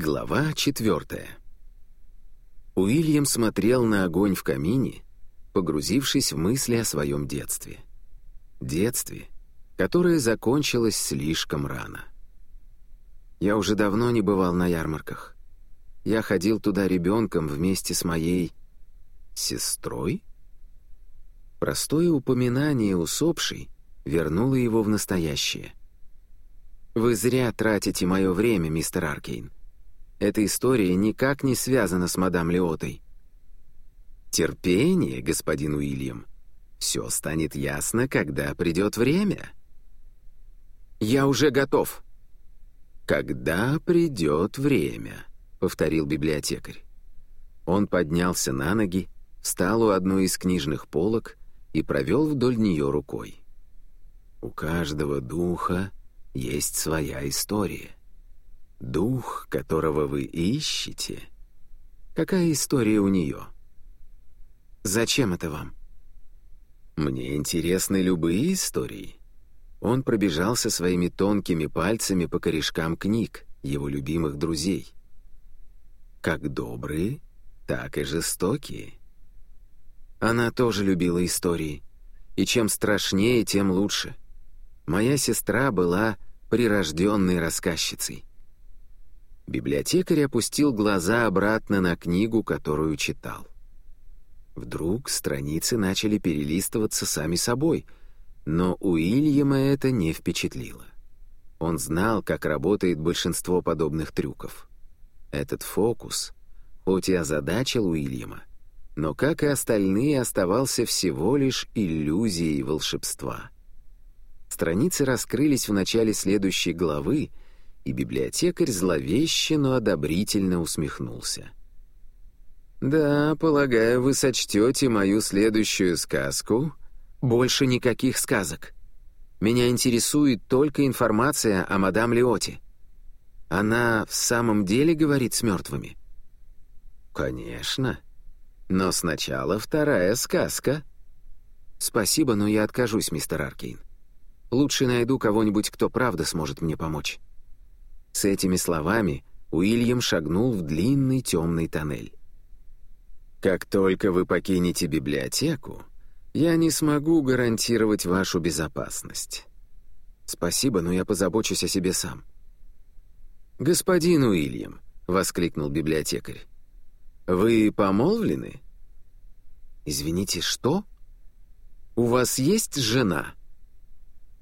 Глава четвертая. Уильям смотрел на огонь в камине, погрузившись в мысли о своем детстве. Детстве, которое закончилось слишком рано. Я уже давно не бывал на ярмарках. Я ходил туда ребенком вместе с моей... сестрой? Простое упоминание усопшей вернуло его в настоящее. «Вы зря тратите мое время, мистер Аркейн. Эта история никак не связана с мадам Леотой. Терпение, господин Уильям. Все станет ясно, когда придет время. Я уже готов. Когда придет время, повторил библиотекарь. Он поднялся на ноги, встал у одной из книжных полок и провел вдоль нее рукой. У каждого духа есть своя история. Дух, которого вы ищете? Какая история у нее? Зачем это вам? Мне интересны любые истории. Он пробежался своими тонкими пальцами по корешкам книг, его любимых друзей. Как добрые, так и жестокие. Она тоже любила истории. И чем страшнее, тем лучше. Моя сестра была прирожденной рассказчицей. Библиотекарь опустил глаза обратно на книгу, которую читал. Вдруг страницы начали перелистываться сами собой, но Уильяма это не впечатлило. Он знал, как работает большинство подобных трюков. Этот фокус, хоть и озадачил Уильяма, но, как и остальные, оставался всего лишь иллюзией волшебства. Страницы раскрылись в начале следующей главы, и библиотекарь зловеще, но одобрительно усмехнулся. «Да, полагаю, вы сочтете мою следующую сказку. Больше никаких сказок. Меня интересует только информация о мадам Леоте. Она в самом деле говорит с мертвыми?» «Конечно. Но сначала вторая сказка». «Спасибо, но я откажусь, мистер Аркейн. Лучше найду кого-нибудь, кто правда сможет мне помочь». С этими словами Уильям шагнул в длинный темный тоннель. «Как только вы покинете библиотеку, я не смогу гарантировать вашу безопасность. Спасибо, но я позабочусь о себе сам». «Господин Уильям», — воскликнул библиотекарь, — «вы помолвлены?» «Извините, что? У вас есть жена?»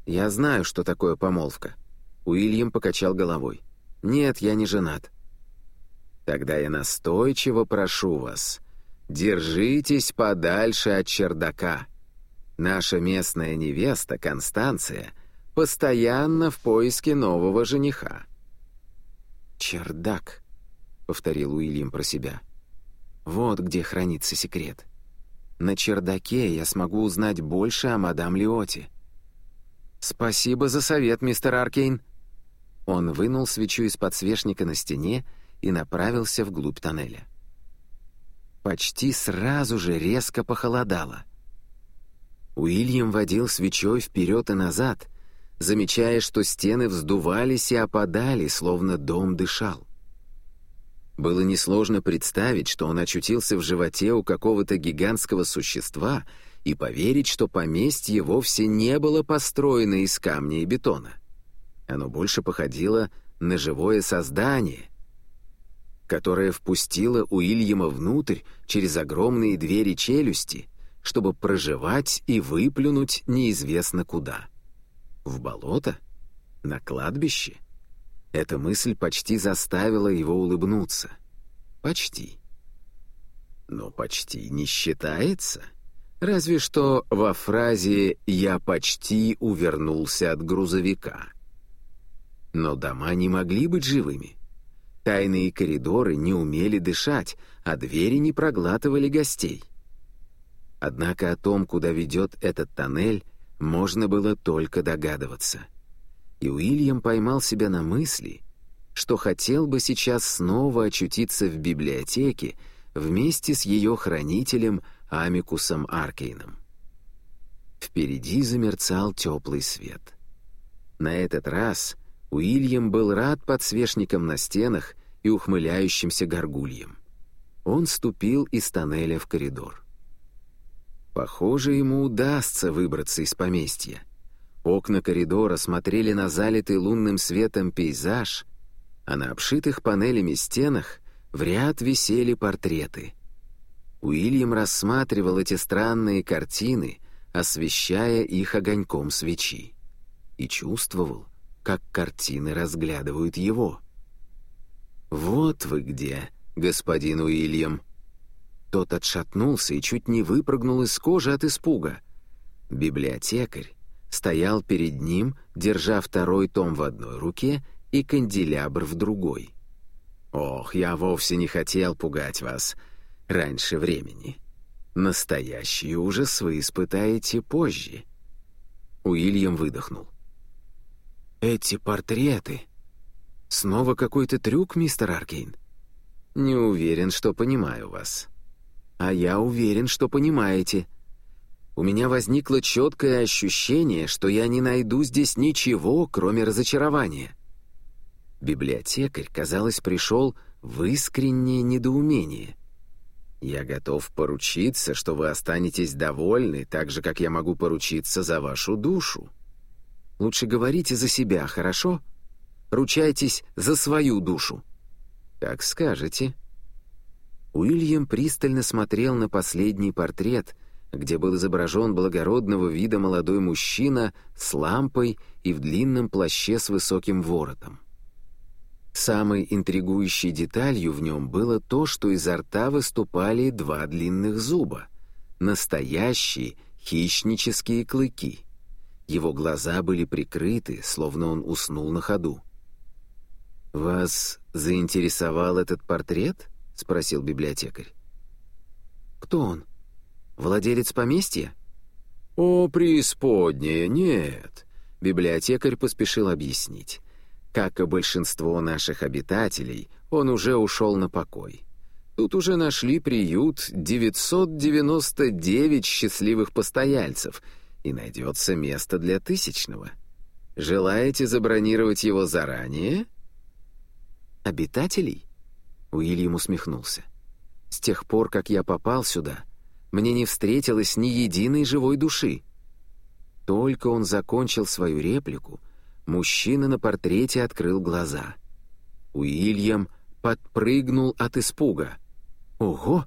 «Я знаю, что такое помолвка». Уильям покачал головой. «Нет, я не женат». «Тогда я настойчиво прошу вас, держитесь подальше от чердака. Наша местная невеста, Констанция, постоянно в поиске нового жениха». «Чердак», — повторил Уильям про себя. «Вот где хранится секрет. На чердаке я смогу узнать больше о мадам Лиоте». «Спасибо за совет, мистер Аркейн», он вынул свечу из подсвечника на стене и направился вглубь тоннеля. Почти сразу же резко похолодало. Уильям водил свечой вперед и назад, замечая, что стены вздувались и опадали, словно дом дышал. Было несложно представить, что он очутился в животе у какого-то гигантского существа и поверить, что поместье вовсе не было построено из камня и бетона. Оно больше походило на живое создание, которое впустило Уильяма внутрь через огромные двери челюсти, чтобы проживать и выплюнуть неизвестно куда. В болото? На кладбище? Эта мысль почти заставила его улыбнуться. Почти. Но почти не считается. Разве что во фразе «я почти увернулся от грузовика». Но дома не могли быть живыми. Тайные коридоры не умели дышать, а двери не проглатывали гостей. Однако о том, куда ведет этот тоннель, можно было только догадываться. И Уильям поймал себя на мысли, что хотел бы сейчас снова очутиться в библиотеке вместе с ее хранителем Амикусом Аркейном. Впереди замерцал теплый свет. На этот раз Уильям был рад подсвечникам на стенах и ухмыляющимся горгульем. Он ступил из тоннеля в коридор. Похоже, ему удастся выбраться из поместья. Окна коридора смотрели на залитый лунным светом пейзаж, а на обшитых панелями стенах в ряд висели портреты. Уильям рассматривал эти странные картины, освещая их огоньком свечи, и чувствовал, как картины разглядывают его. «Вот вы где, господин Уильям!» Тот отшатнулся и чуть не выпрыгнул из кожи от испуга. Библиотекарь стоял перед ним, держа второй том в одной руке и канделябр в другой. «Ох, я вовсе не хотел пугать вас раньше времени. Настоящий ужас вы испытаете позже». Уильям выдохнул. «Эти портреты...» «Снова какой-то трюк, мистер Аркейн?» «Не уверен, что понимаю вас». «А я уверен, что понимаете. У меня возникло четкое ощущение, что я не найду здесь ничего, кроме разочарования». Библиотекарь, казалось, пришел в искреннее недоумение. «Я готов поручиться, что вы останетесь довольны, так же, как я могу поручиться за вашу душу. Лучше говорите за себя, хорошо? Ручайтесь за свою душу». «Как скажете». Уильям пристально смотрел на последний портрет, где был изображен благородного вида молодой мужчина с лампой и в длинном плаще с высоким воротом. Самой интригующей деталью в нем было то, что изо рта выступали два длинных зуба. Настоящие хищнические клыки. Его глаза были прикрыты, словно он уснул на ходу. «Вас заинтересовал этот портрет?» — спросил библиотекарь. «Кто он? Владелец поместья?» «О, преисподняя, нет!» Библиотекарь поспешил объяснить. Как и большинство наших обитателей, он уже ушел на покой. Тут уже нашли приют 999 счастливых постояльцев, и найдется место для тысячного. Желаете забронировать его заранее? Обитателей? Уильям усмехнулся. С тех пор, как я попал сюда, мне не встретилось ни единой живой души. Только он закончил свою реплику, Мужчина на портрете открыл глаза. Уильям подпрыгнул от испуга. «Ого!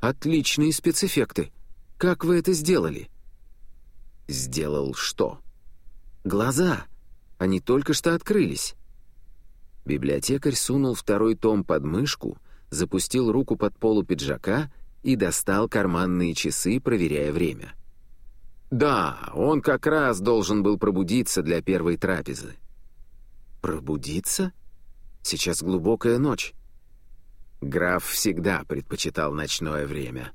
Отличные спецэффекты! Как вы это сделали?» «Сделал что?» «Глаза! Они только что открылись!» Библиотекарь сунул второй том под мышку, запустил руку под полу пиджака и достал карманные часы, проверяя время. «Да, он как раз должен был пробудиться для первой трапезы». «Пробудиться? Сейчас глубокая ночь». Граф всегда предпочитал ночное время.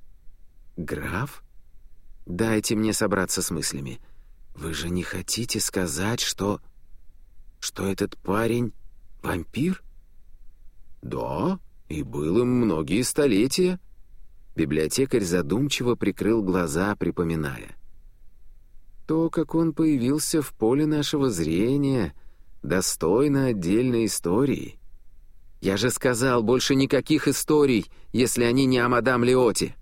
«Граф? Дайте мне собраться с мыслями. Вы же не хотите сказать, что... что этот парень — вампир?» «Да, и был им многие столетия». Библиотекарь задумчиво прикрыл глаза, припоминая — то, как он появился в поле нашего зрения, достойно отдельной истории. Я же сказал, больше никаких историй, если они не о мадам Леоте.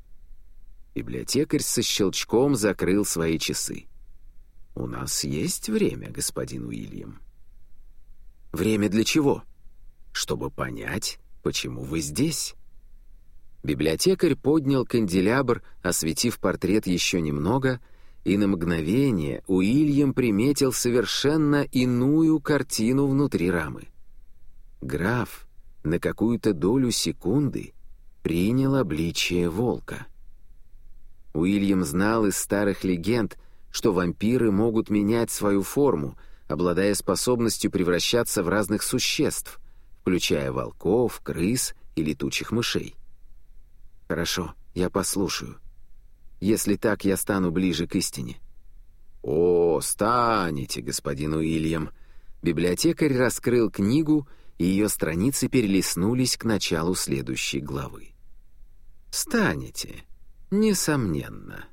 Библиотекарь со щелчком закрыл свои часы. «У нас есть время, господин Уильям». «Время для чего?» «Чтобы понять, почему вы здесь». Библиотекарь поднял канделябр, осветив портрет еще немного — и на мгновение Уильям приметил совершенно иную картину внутри рамы. Граф на какую-то долю секунды принял обличие волка. Уильям знал из старых легенд, что вампиры могут менять свою форму, обладая способностью превращаться в разных существ, включая волков, крыс и летучих мышей. «Хорошо, я послушаю», если так, я стану ближе к истине». «О, станете, господин Уильям!» Библиотекарь раскрыл книгу, и ее страницы перелистнулись к началу следующей главы. «Станете, несомненно».